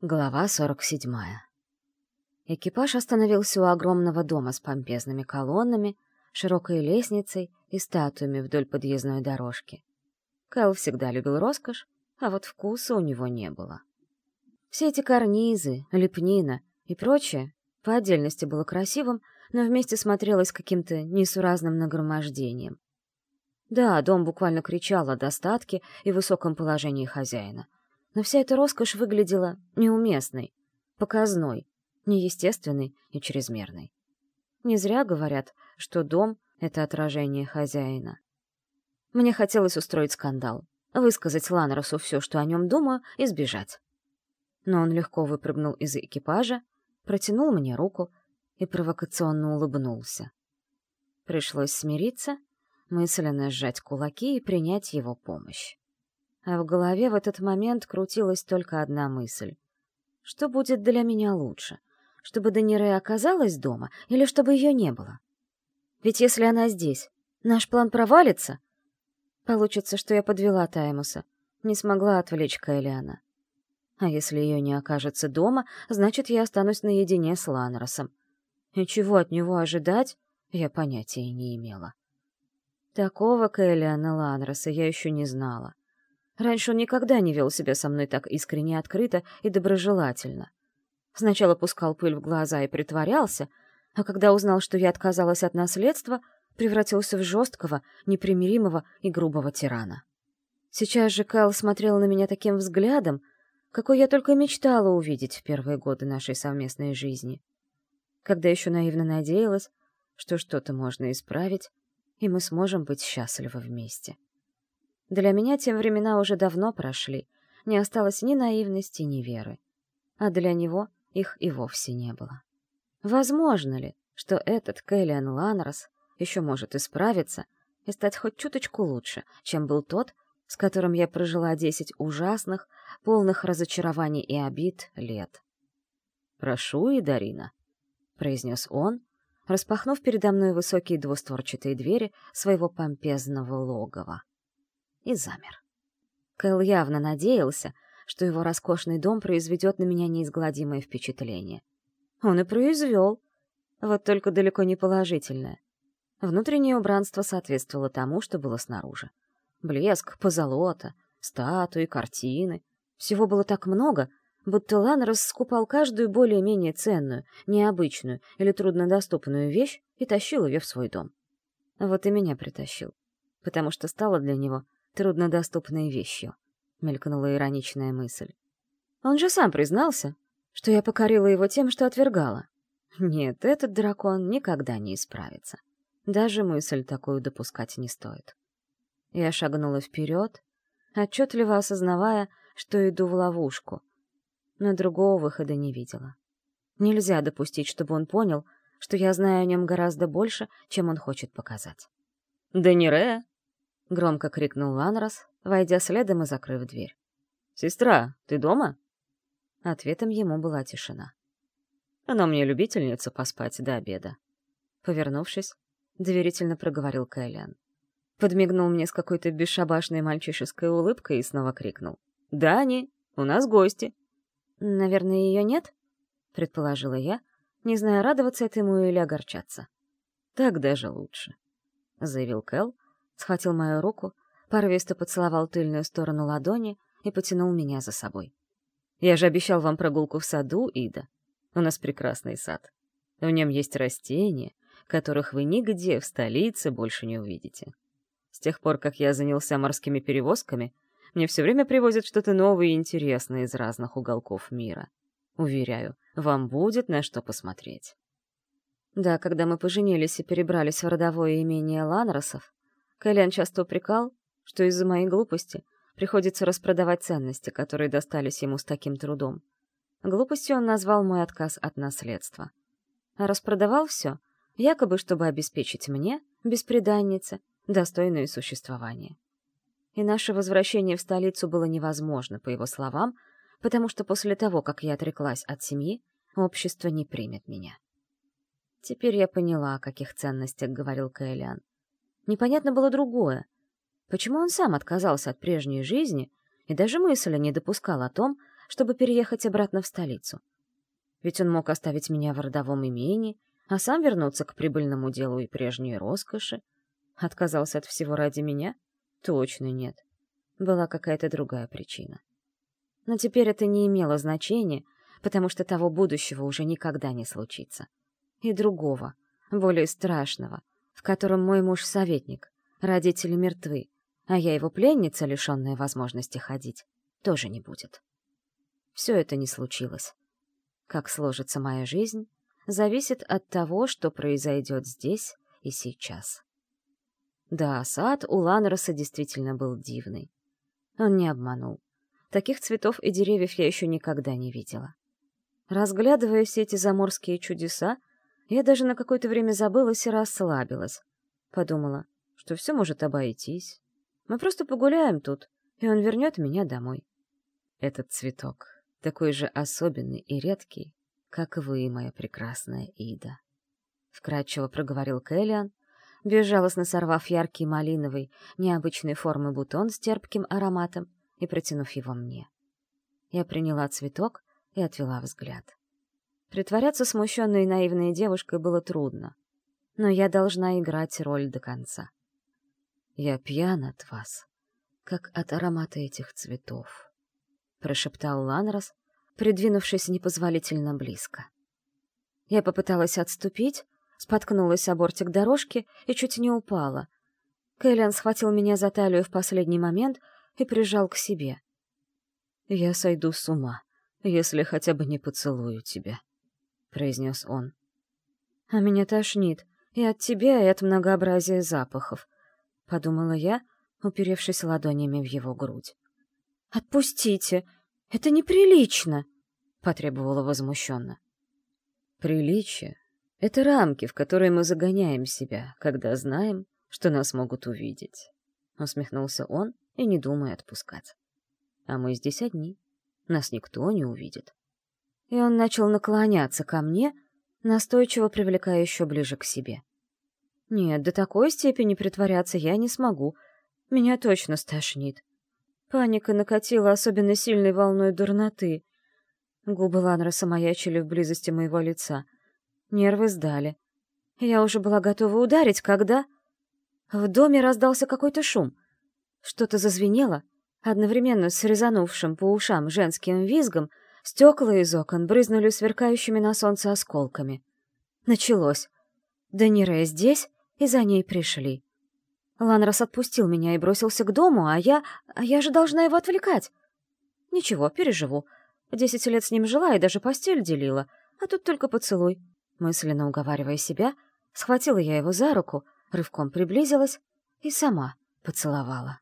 Глава 47. Экипаж остановился у огромного дома с помпезными колоннами, широкой лестницей и статуями вдоль подъездной дорожки. Кэл всегда любил роскошь, а вот вкуса у него не было. Все эти карнизы, лепнина и прочее по отдельности было красивым, но вместе смотрелось каким-то несуразным нагромождением. Да, дом буквально кричал о достатке и высоком положении хозяина — но вся эта роскошь выглядела неуместной, показной, неестественной и чрезмерной. Не зря говорят, что дом — это отражение хозяина. Мне хотелось устроить скандал, высказать Ланросу все, что о нем думаю, и сбежать. Но он легко выпрыгнул из экипажа, протянул мне руку и провокационно улыбнулся. Пришлось смириться, мысленно сжать кулаки и принять его помощь а в голове в этот момент крутилась только одна мысль. Что будет для меня лучше? Чтобы Данире оказалась дома или чтобы ее не было? Ведь если она здесь, наш план провалится. Получится, что я подвела Таймуса, не смогла отвлечь Кайлиана. А если ее не окажется дома, значит, я останусь наедине с Ланросом. И чего от него ожидать, я понятия не имела. Такого Кэллиана Ланроса я еще не знала. Раньше он никогда не вел себя со мной так искренне открыто и доброжелательно. Сначала пускал пыль в глаза и притворялся, а когда узнал, что я отказалась от наследства, превратился в жесткого, непримиримого и грубого тирана. Сейчас же Кайл смотрел на меня таким взглядом, какой я только мечтала увидеть в первые годы нашей совместной жизни. Когда еще наивно надеялась, что что-то можно исправить, и мы сможем быть счастливы вместе. Для меня тем времена уже давно прошли, не осталось ни наивности, ни веры. А для него их и вовсе не было. Возможно ли, что этот Кэллиан Ланрос еще может исправиться и стать хоть чуточку лучше, чем был тот, с которым я прожила десять ужасных, полных разочарований и обид лет? «Прошу, Идарина», — произнес он, распахнув передо мной высокие двустворчатые двери своего помпезного логова и замер. Кэл явно надеялся, что его роскошный дом произведет на меня неизгладимое впечатление. Он и произвел, вот только далеко не положительное. Внутреннее убранство соответствовало тому, что было снаружи. Блеск, позолота, статуи, картины. Всего было так много, будто Лан раскупал каждую более-менее ценную, необычную или труднодоступную вещь и тащил ее в свой дом. Вот и меня притащил, потому что стало для него труднодоступной вещью», — мелькнула ироничная мысль. «Он же сам признался, что я покорила его тем, что отвергала. Нет, этот дракон никогда не исправится. Даже мысль такую допускать не стоит». Я шагнула вперед, отчетливо осознавая, что иду в ловушку, но другого выхода не видела. Нельзя допустить, чтобы он понял, что я знаю о нем гораздо больше, чем он хочет показать. «Да не Ре!» — громко крикнул Ланрос, войдя следом и закрыв дверь. «Сестра, ты дома?» Ответом ему была тишина. «Она мне любительница поспать до обеда». Повернувшись, доверительно проговорил Кэллиан. Подмигнул мне с какой-то бесшабашной мальчишеской улыбкой и снова крикнул. «Дани, у нас гости!» «Наверное, ее нет?» — предположила я, не зная, радоваться этому или огорчаться. «Так даже лучше», — заявил Кэл, схватил мою руку, порывисто поцеловал тыльную сторону ладони и потянул меня за собой. «Я же обещал вам прогулку в саду, Ида. У нас прекрасный сад. В нем есть растения, которых вы нигде в столице больше не увидите. С тех пор, как я занялся морскими перевозками, мне все время привозят что-то новое и интересное из разных уголков мира. Уверяю, вам будет на что посмотреть». Да, когда мы поженились и перебрались в родовое имение Ланросов, Кэлен часто упрекал, что из-за моей глупости приходится распродавать ценности, которые достались ему с таким трудом. Глупостью он назвал мой отказ от наследства. А распродавал все, якобы чтобы обеспечить мне, беспреданнице, достойное существование. И наше возвращение в столицу было невозможно, по его словам, потому что после того, как я отреклась от семьи, общество не примет меня. Теперь я поняла, о каких ценностях говорил Кэллиан. Непонятно было другое. Почему он сам отказался от прежней жизни и даже мысли не допускал о том, чтобы переехать обратно в столицу. Ведь он мог оставить меня в родовом имении, а сам вернуться к прибыльному делу и прежней роскоши. Отказался от всего ради меня? Точно нет. Была какая-то другая причина. Но теперь это не имело значения, потому что того будущего уже никогда не случится. И другого, более страшного, в котором мой муж — советник, родители мертвы, а я его пленница, лишенная возможности ходить, тоже не будет. Все это не случилось. Как сложится моя жизнь, зависит от того, что произойдет здесь и сейчас. Да, сад у Ланроса действительно был дивный. Он не обманул. Таких цветов и деревьев я еще никогда не видела. Разглядывая все эти заморские чудеса, я даже на какое-то время забылась и расслабилась. Подумала, что все может обойтись. Мы просто погуляем тут, и он вернет меня домой. Этот цветок такой же особенный и редкий, как вы, моя прекрасная Ида. Вкратчиво проговорил Кэллиан, безжалостно сорвав яркий малиновый, необычной формы бутон с терпким ароматом и протянув его мне. Я приняла цветок и отвела взгляд. Притворяться смущенной и наивной девушкой было трудно, но я должна играть роль до конца. Я пьян от вас, как от аромата этих цветов, — прошептал Ланрос, придвинувшись непозволительно близко. Я попыталась отступить, споткнулась о бортик дорожки и чуть не упала. Кэллиан схватил меня за талию в последний момент и прижал к себе. «Я сойду с ума, если хотя бы не поцелую тебя», — произнес он. «А меня тошнит и от тебя, и от многообразия запахов», — подумала я, уперевшись ладонями в его грудь. «Отпустите! Это неприлично!» — потребовала возмущенно. «Приличие — это рамки, в которые мы загоняем себя, когда знаем, что нас могут увидеть», — усмехнулся он и не думая отпускать. «А мы здесь одни, нас никто не увидит». И он начал наклоняться ко мне, настойчиво привлекая еще ближе к себе. Нет, до такой степени притворяться я не смогу. Меня точно стошнит. Паника накатила особенно сильной волной дурноты. Губы Ланроса маячили в близости моего лица. Нервы сдали. Я уже была готова ударить, когда... В доме раздался какой-то шум. Что-то зазвенело, одновременно с резанувшим по ушам женским визгом, стекла из окон брызнули сверкающими на солнце осколками. Началось. Данире здесь, и за ней пришли. Ланрос отпустил меня и бросился к дому, а я... А я же должна его отвлекать. Ничего, переживу. Десять лет с ним жила и даже постель делила, а тут только поцелуй. Мысленно уговаривая себя, схватила я его за руку, рывком приблизилась и сама поцеловала.